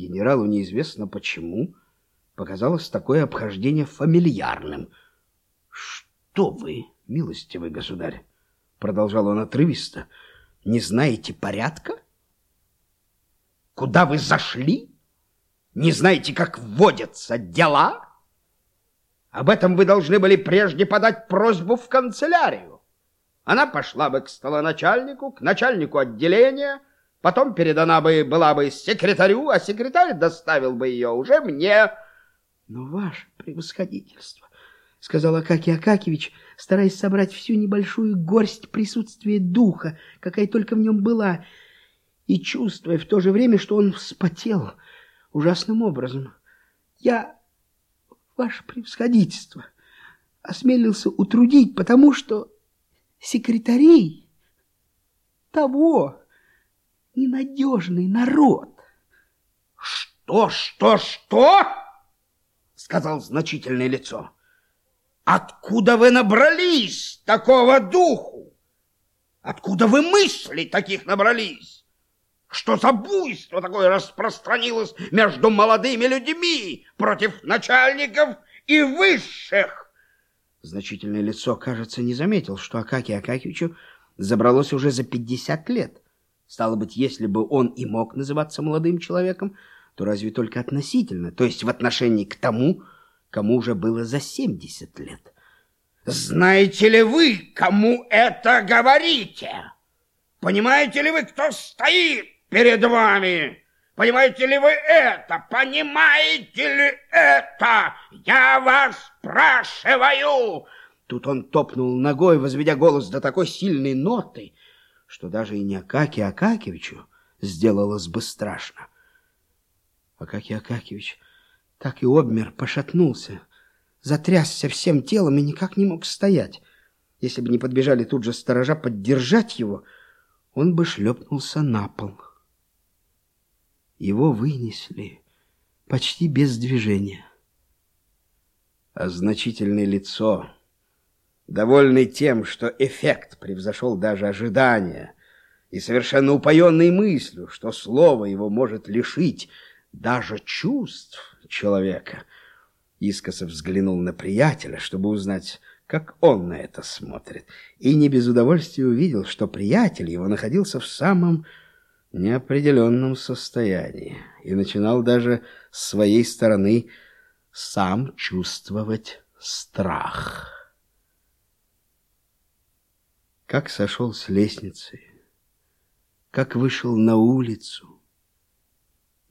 Генералу неизвестно почему показалось такое обхождение фамильярным. «Что вы, милостивый государь?» — продолжал он отрывисто. «Не знаете порядка? Куда вы зашли? Не знаете, как вводятся дела?» Об этом вы должны были прежде подать просьбу в канцелярию. Она пошла бы к столоначальнику, к начальнику отделения, потом передана бы была бы секретарю, а секретарь доставил бы ее уже мне. Но ваше превосходительство, — сказал Акакий Акакевич, стараясь собрать всю небольшую горсть присутствия духа, какая только в нем была, и чувствуя в то же время, что он вспотел ужасным образом. Я ваше превосходительство, осмелился утрудить, потому что секретарей того ненадежный народ. «Что, что, что?» — сказал значительное лицо. «Откуда вы набрались такого духу? Откуда вы мысли таких набрались? Что за буйство такое распространилось между молодыми людьми против начальников и высших? Значительное лицо, кажется, не заметил, что Акаки Акакичу забралось уже за пятьдесят лет. Стало быть, если бы он и мог называться молодым человеком, то разве только относительно, то есть в отношении к тому, кому уже было за семьдесят лет. «Знаете ли вы, кому это говорите? Понимаете ли вы, кто стоит перед вами. Понимаете ли вы это? Понимаете ли это? Я вас спрашиваю!» Тут он топнул ногой, возведя голос до такой сильной ноты, что даже и не Акаке Акакевичу сделалось бы страшно. Акакий Акакевич так и обмер, пошатнулся, затрясся всем телом и никак не мог стоять. Если бы не подбежали тут же сторожа поддержать его, он бы шлепнулся на пол. Его вынесли почти без движения. А значительное лицо, довольный тем, что эффект превзошел даже ожидания, и совершенно упоенный мыслью, что слово его может лишить даже чувств человека, искоса взглянул на приятеля, чтобы узнать, как он на это смотрит, и не без удовольствия увидел, что приятель его находился в самом неопределенном состоянии и начинал даже с своей стороны сам чувствовать страх. Как сошел с лестницы, как вышел на улицу,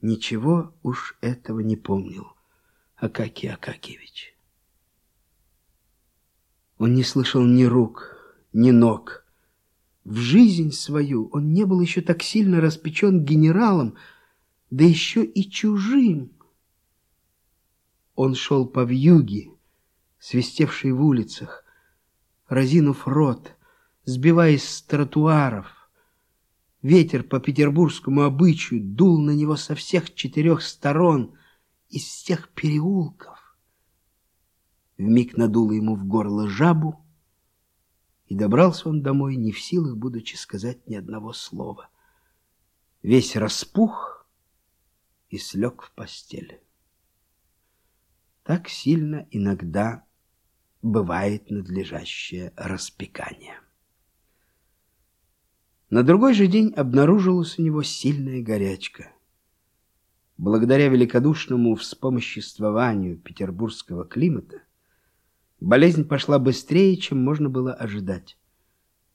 ничего уж этого не помнил Акакий Акакевич. Он не слышал ни рук, ни ног, в жизнь свою он не был еще так сильно распечен генералом, да еще и чужим. Он шел по вьюге, свистевшей в улицах, разинув рот, сбиваясь с тротуаров. Ветер по петербургскому обычаю дул на него со всех четырех сторон, из всех переулков. Вмиг надуло ему в горло жабу, и добрался он домой, не в силах, будучи сказать ни одного слова. Весь распух и слег в постель. Так сильно иногда бывает надлежащее распекание. На другой же день обнаружилась у него сильная горячка. Благодаря великодушному вспомоществованию петербургского климата Болезнь пошла быстрее, чем можно было ожидать.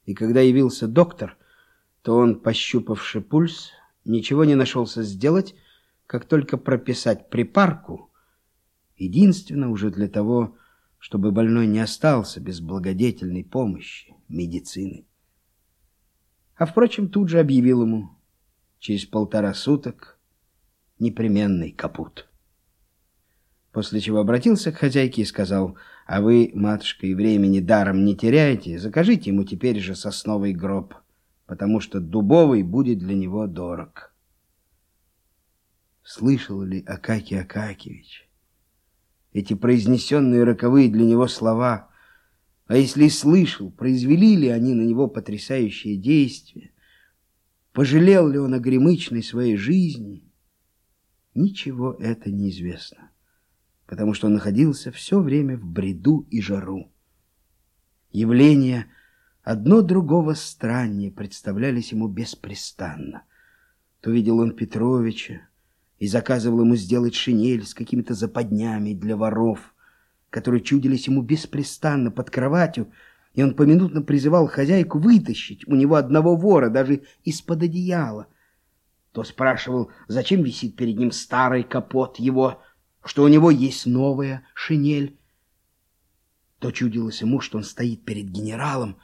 И когда явился доктор, то он, пощупавший пульс, ничего не нашелся сделать, как только прописать припарку, единственно уже для того, чтобы больной не остался без благодетельной помощи медицины. А, впрочем, тут же объявил ему через полтора суток непременный капут. После чего обратился к хозяйке и сказал, «А вы, матушка, и времени даром не теряете, закажите ему теперь же сосновый гроб, потому что дубовый будет для него дорог». Слышал ли Акакий Акакевич эти произнесенные роковые для него слова? А если слышал, произвели ли они на него потрясающее действие? Пожалел ли он о гремычной своей жизни? ничего это неизвестно, потому что он находился все время в бреду и жару. Явления одно другого страннее представлялись ему беспрестанно. То видел он Петровича и заказывал ему сделать шинель с какими-то западнями для воров, которые чудились ему беспрестанно под кроватью, и он поминутно призывал хозяйку вытащить у него одного вора даже из-под одеяла. То спрашивал, зачем висит перед ним старый капот его, что у него есть новая шинель. То чудилось ему, что он стоит перед генералом,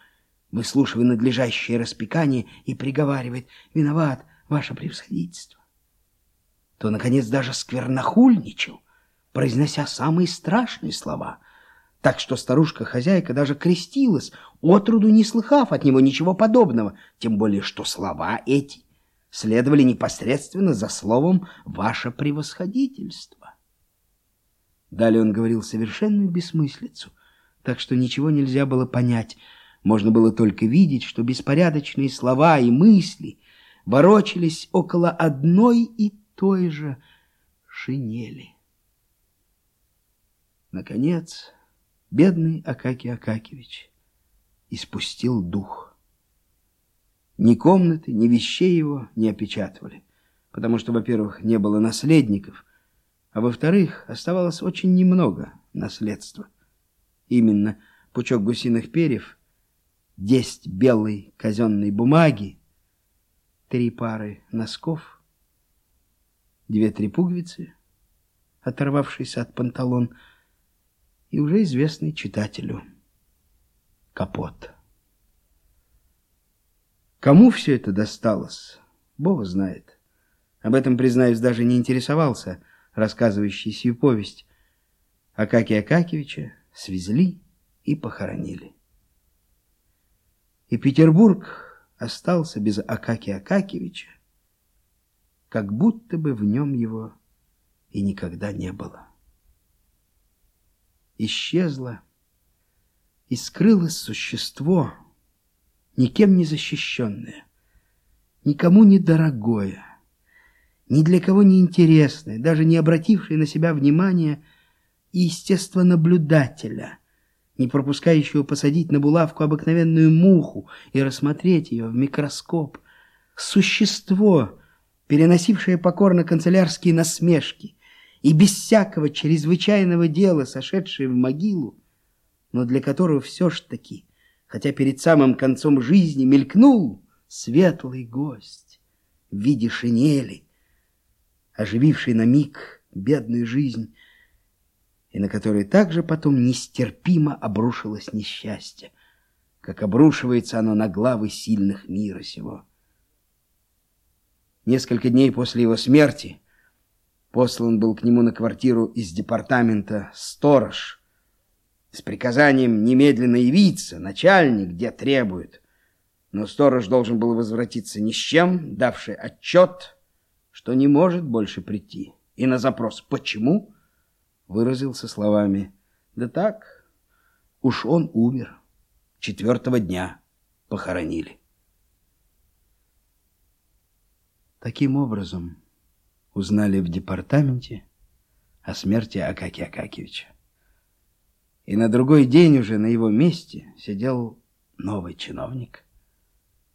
выслушивая надлежащее распекание и приговаривает «Виноват, ваше превосходительство». То, наконец, даже сквернохульничал, произнося самые страшные слова — так что старушка-хозяйка даже крестилась, отроду не слыхав от него ничего подобного, тем более что слова эти следовали непосредственно за словом «ваше превосходительство». Далее он говорил совершенную бессмыслицу, так что ничего нельзя было понять, можно было только видеть, что беспорядочные слова и мысли ворочались около одной и той же шинели. Наконец бедный Акакий Акакевич испустил дух. Ни комнаты, ни вещей его не опечатывали, потому что, во-первых, не было наследников, а во-вторых, оставалось очень немного наследства. Именно пучок гусиных перьев, десять белой казенной бумаги, три пары носков, две-три пуговицы, оторвавшиеся от панталон, и уже известный читателю Капот. Кому все это досталось, Бог знает. Об этом, признаюсь, даже не интересовался рассказывающий сию повесть. Акакия Акакевича свезли и похоронили. И Петербург остался без Акакия Акакевича, как будто бы в нем его и никогда не было исчезло, и скрылось существо, никем не защищенное, никому не дорогое, ни для кого не интересное, даже не обратившее на себя внимания и естествонаблюдателя, не пропускающего посадить на булавку обыкновенную муху и рассмотреть ее в микроскоп, существо, переносившее покорно канцелярские насмешки, и без всякого чрезвычайного дела сошедший в могилу, но для которого все ж таки, хотя перед самым концом жизни мелькнул светлый гость в виде шинели, ожививший на миг бедную жизнь, и на которой также потом нестерпимо обрушилось несчастье, как обрушивается оно на главы сильных мира сего. Несколько дней после его смерти Послан был к нему на квартиру из департамента сторож с приказанием немедленно явиться, начальник где требует. Но сторож должен был возвратиться ни с чем, давший отчет, что не может больше прийти. И на запрос «почему?» выразился словами «да так, уж он умер, четвертого дня похоронили». Таким образом, узнали в департаменте о смерти Акаки Акакевича. И на другой день уже на его месте сидел новый чиновник,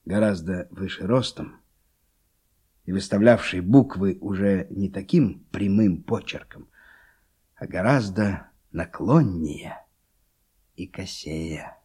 гораздо выше ростом, и выставлявший буквы уже не таким прямым почерком, а гораздо наклоннее и косее.